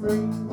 free.